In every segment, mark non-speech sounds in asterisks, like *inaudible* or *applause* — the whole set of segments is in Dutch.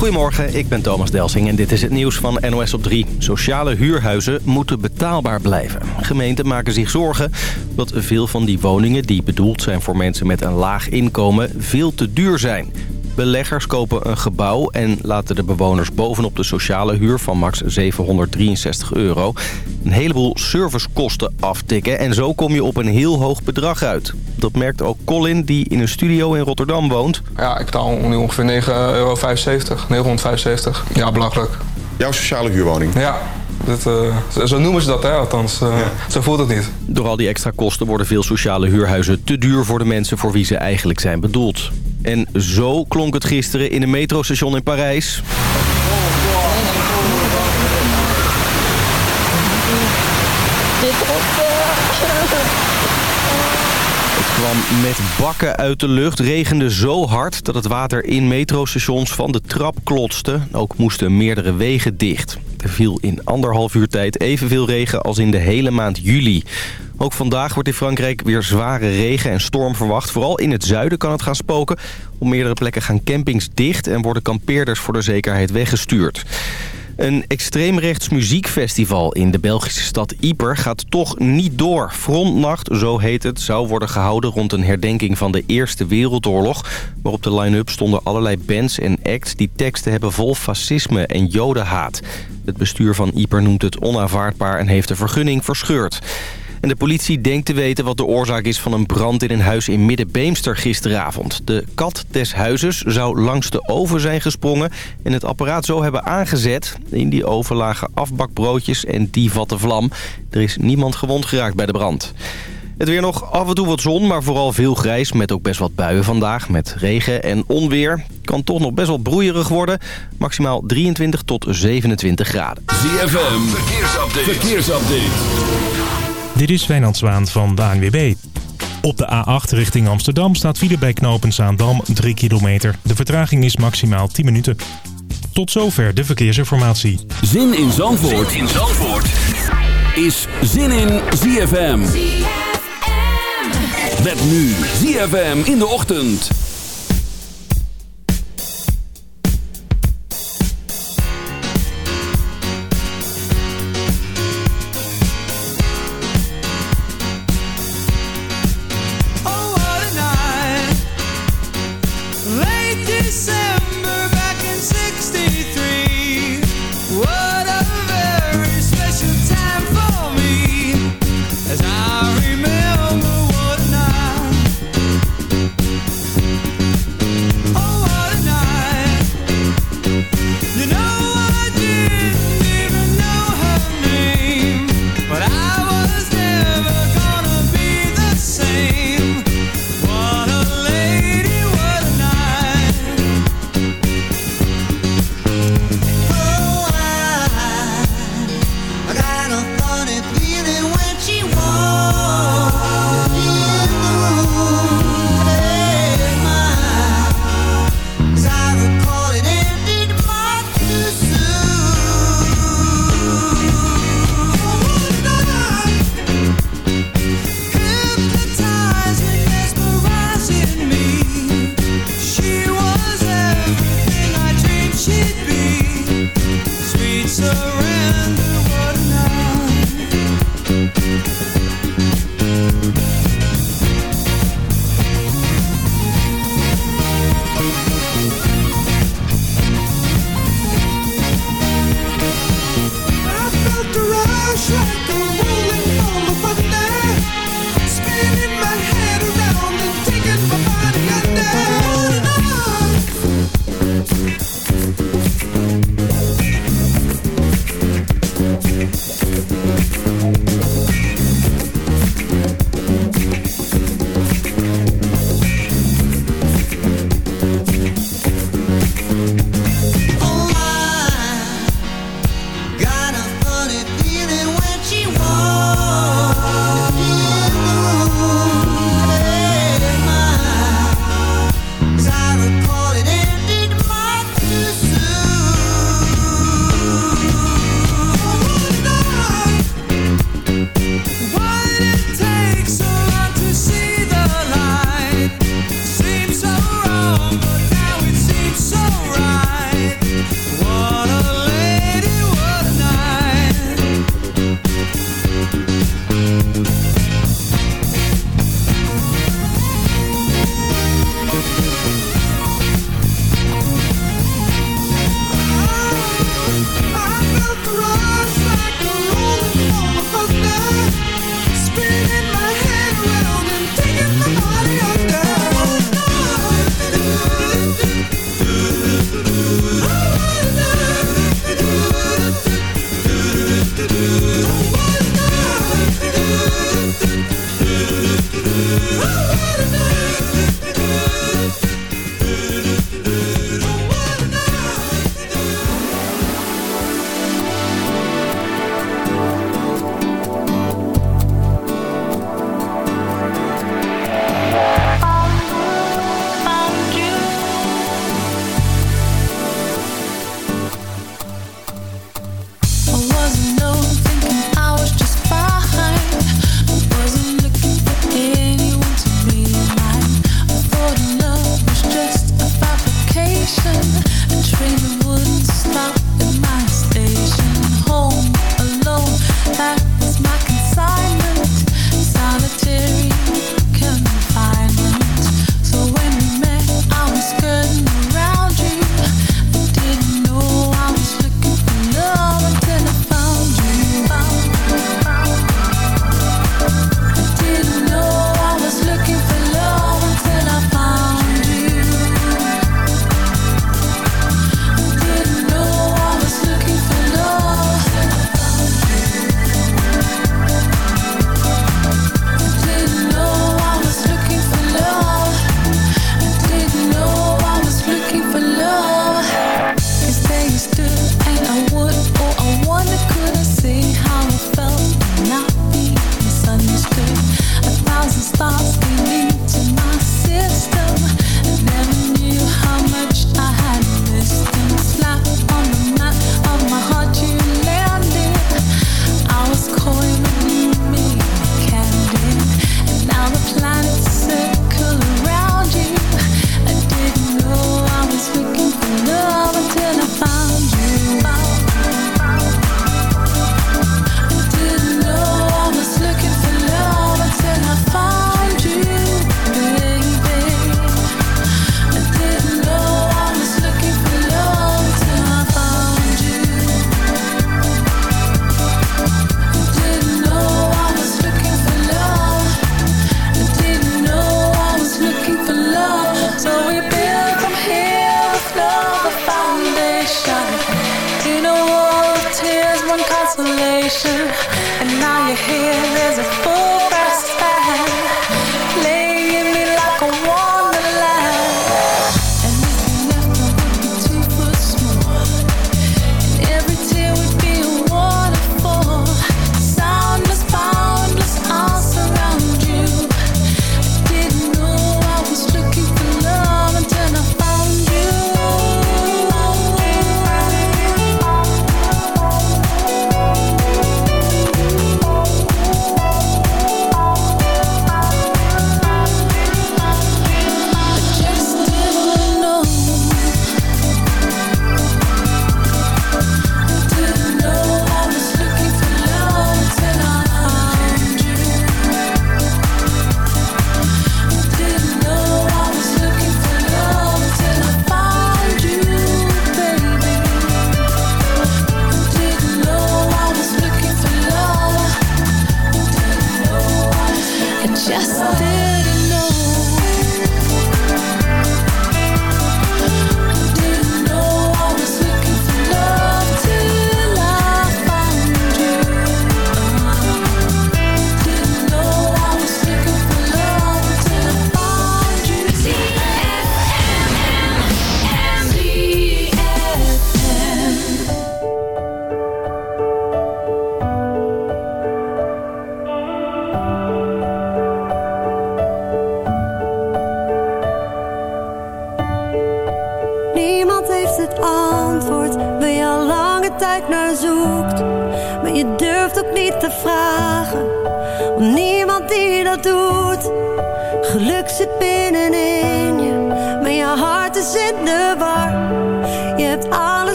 Goedemorgen, ik ben Thomas Delsing en dit is het nieuws van NOS op 3. Sociale huurhuizen moeten betaalbaar blijven. Gemeenten maken zich zorgen dat veel van die woningen die bedoeld zijn voor mensen met een laag inkomen veel te duur zijn. Beleggers kopen een gebouw en laten de bewoners bovenop de sociale huur van max 763 euro een heleboel servicekosten aftikken. En zo kom je op een heel hoog bedrag uit. Dat merkt ook Colin, die in een studio in Rotterdam woont. Ja, ik betaal nu ongeveer 9,75 euro, 975. Ja, belachelijk. Jouw sociale huurwoning? Ja, dat, uh, zo noemen ze dat, hè? althans. Uh, Zo voelt het niet. Door al die extra kosten worden veel sociale huurhuizen te duur voor de mensen voor wie ze eigenlijk zijn bedoeld. En zo klonk het gisteren in een metrostation in Parijs. *laughs* Het kwam met bakken uit de lucht, regende zo hard dat het water in metrostations van de trap klotste. Ook moesten meerdere wegen dicht. Er viel in anderhalf uur tijd evenveel regen als in de hele maand juli. Ook vandaag wordt in Frankrijk weer zware regen en storm verwacht. Vooral in het zuiden kan het gaan spoken. Op meerdere plekken gaan campings dicht en worden kampeerders voor de zekerheid weggestuurd. Een extreemrechts muziekfestival in de Belgische stad Yper gaat toch niet door. Frontnacht, zo heet het, zou worden gehouden rond een herdenking van de Eerste Wereldoorlog. Maar op de line-up stonden allerlei bands en acts die teksten hebben vol fascisme en jodenhaat. Het bestuur van Yper noemt het onaanvaardbaar en heeft de vergunning verscheurd. En de politie denkt te weten wat de oorzaak is van een brand in een huis in Middenbeemster gisteravond. De kat des huizes zou langs de oven zijn gesprongen en het apparaat zo hebben aangezet. In die oven lagen afbakbroodjes en die vatte vlam. Er is niemand gewond geraakt bij de brand. Het weer nog af en toe wat zon, maar vooral veel grijs met ook best wat buien vandaag. Met regen en onweer. Kan toch nog best wel broeierig worden. Maximaal 23 tot 27 graden. ZFM, verkeersupdate. verkeersupdate. Dit is Wijnand Zwaan van de ANWB. Op de A8 richting Amsterdam staat file bij knopen Zaandam 3 kilometer. De vertraging is maximaal 10 minuten. Tot zover de verkeersinformatie. Zin in Zandvoort, zin in Zandvoort. is Zin in ZFM. ZFM. Met nu ZFM in de ochtend.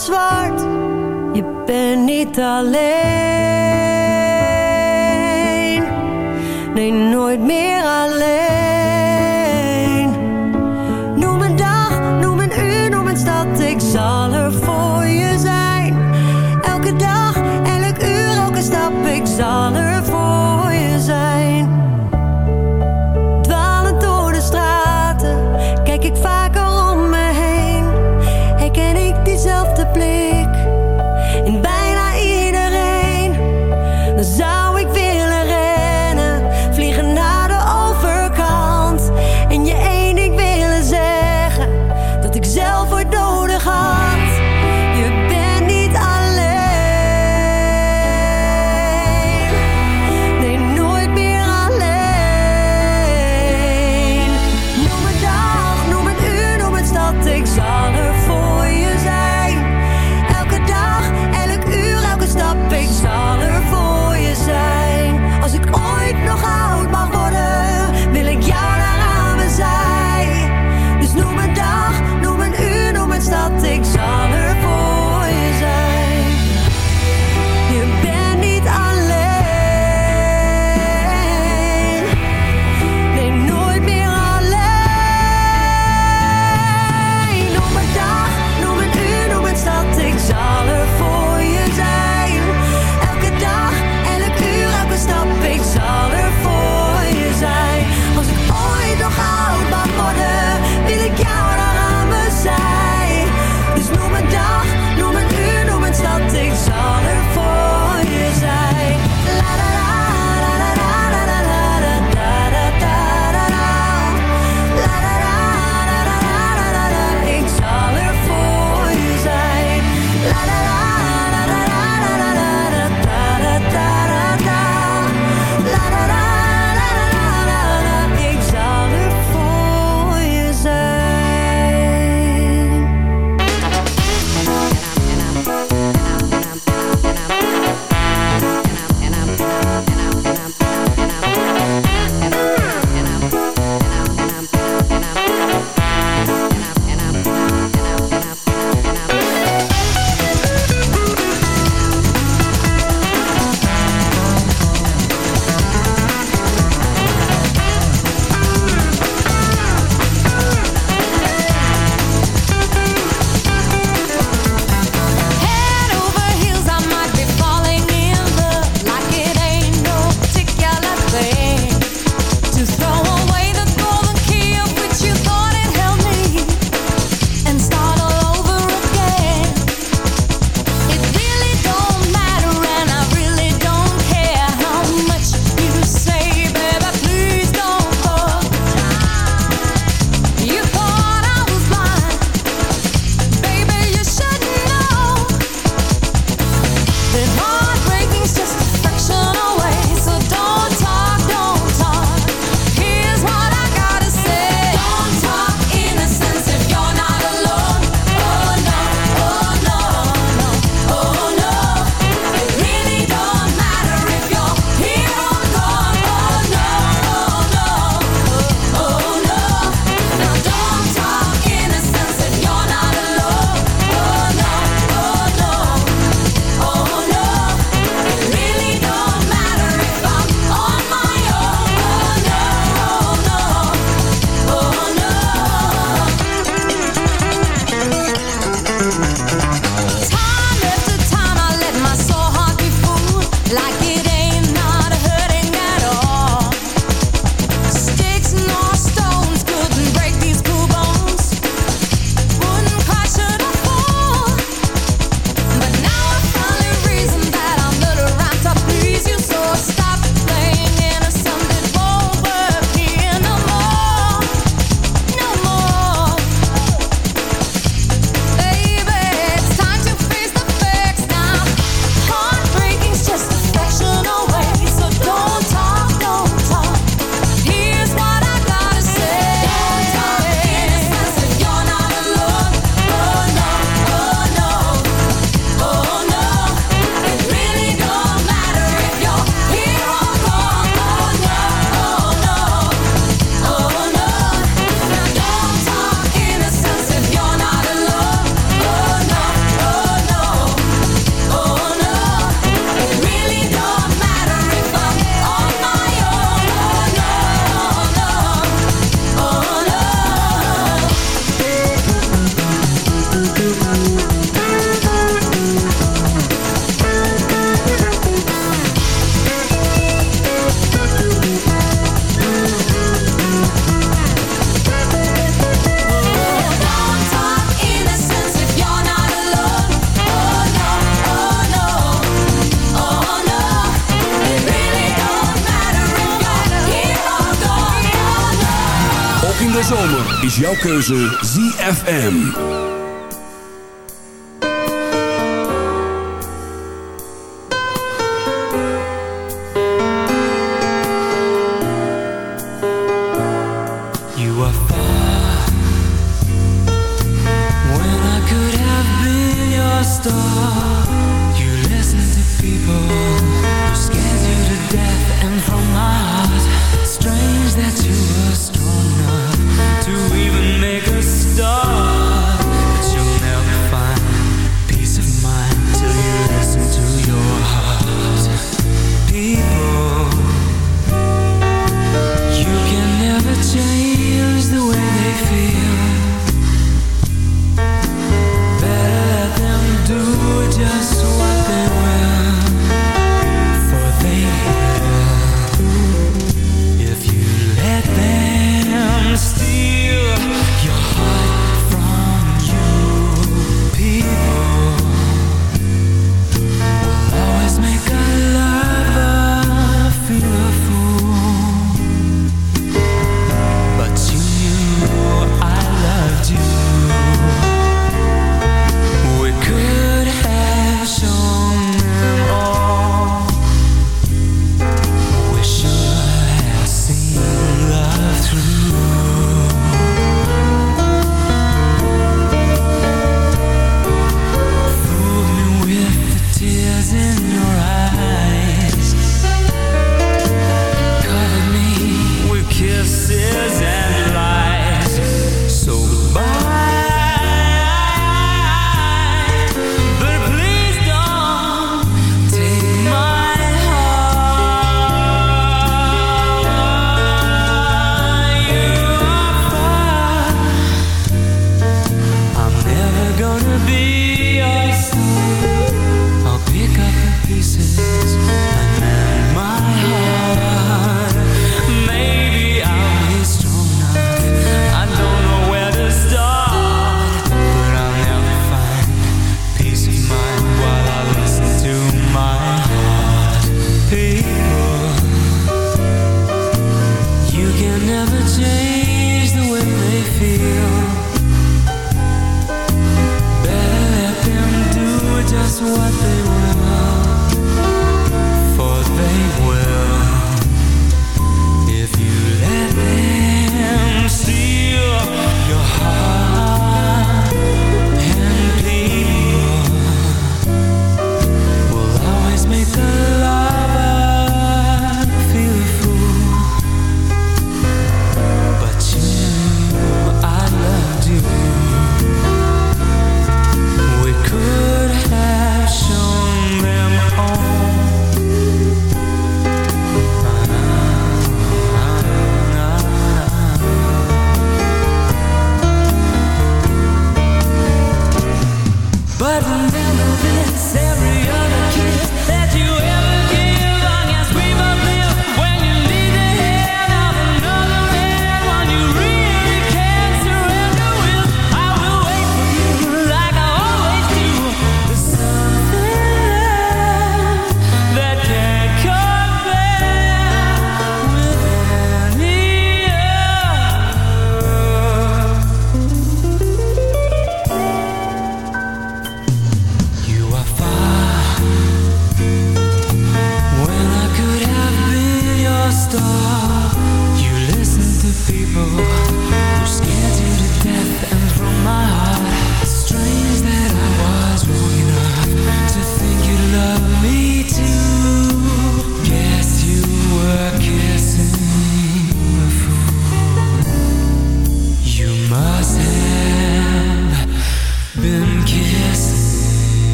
Zou ik willen rennen, vliegen keuze ZFM.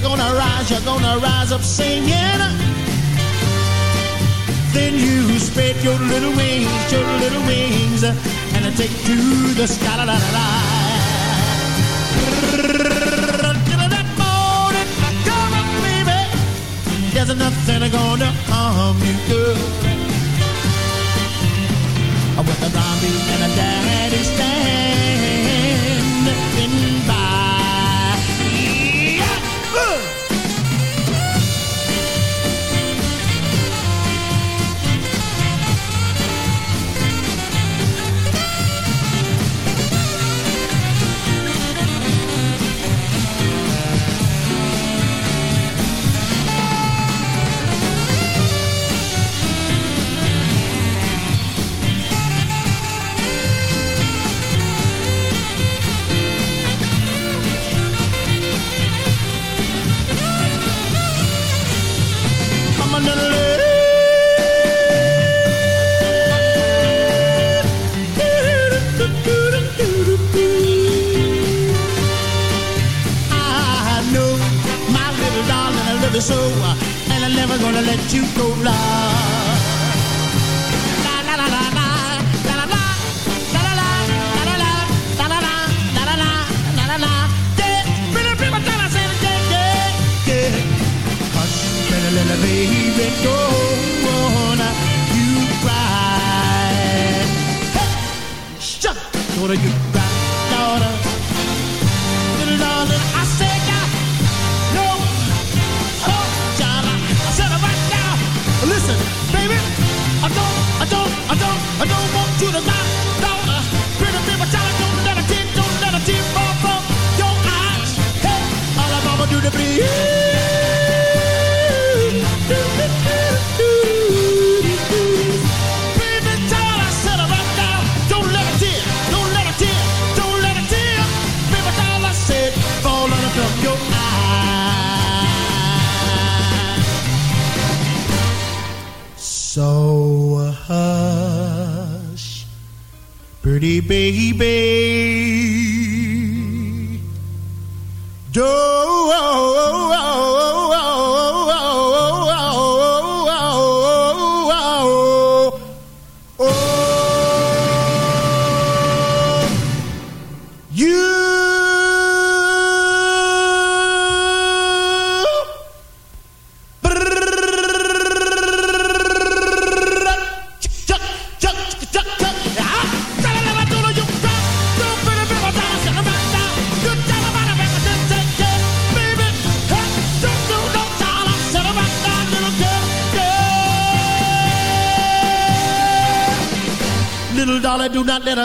you're gonna rise, you're gonna rise up singing. Then you spread your little wings, your little wings, and take to the sky. La, la, la, la. That morning I come up, baby. There's nothing gonna harm you, girl. With a brownie and a daddy's stand. so, and I'm never gonna let you go. La la la la la. Baby, don't wanna you cry. Hey, shut. What are you?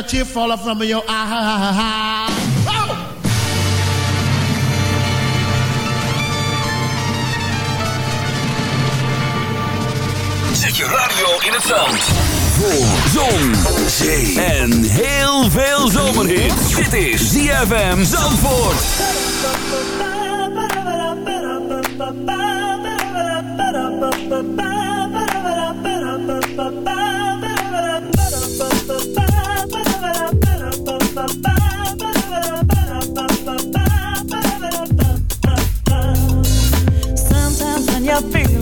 tear falling from your eye. Ha, ha, oh! je radio in het zand. Voor zon, zee en heel veel zomerhit. Dit is ZFM Zandvoort. Zandvoort.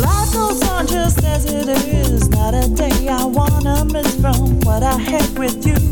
Life goes on just as it is. Not a day I wanna miss from what I had with you.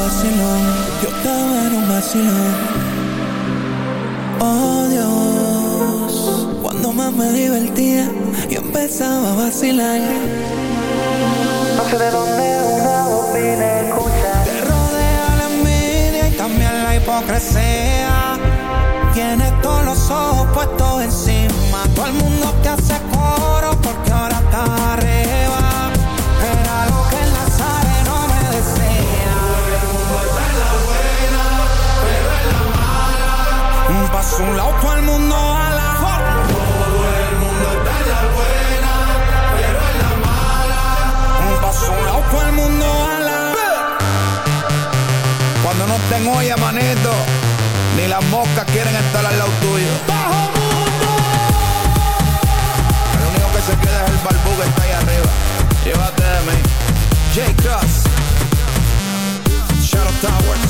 Yo estaba en un vacilón, yo estaba en un vacilón. Oh Dios, cuando más me divertía, yo empezaba a vacilar. No sé de dónde una voz vine escucha. Te rodea la envidia y también la hipocresía. Tienes todos los ojos puestos encima. Todo el mundo Un a lado, el mundo ala. Todo el mundo está en la buena, pero en la mala. Un a lado, el mundo ala. Cuando no estén olla, manito, ni las moscas quieren estar al lado tuyo. ¡Bajo mundo! El único que se queda es el barbú que está ahí arriba. Llévate de mí. J. Cross. Shadow Towers.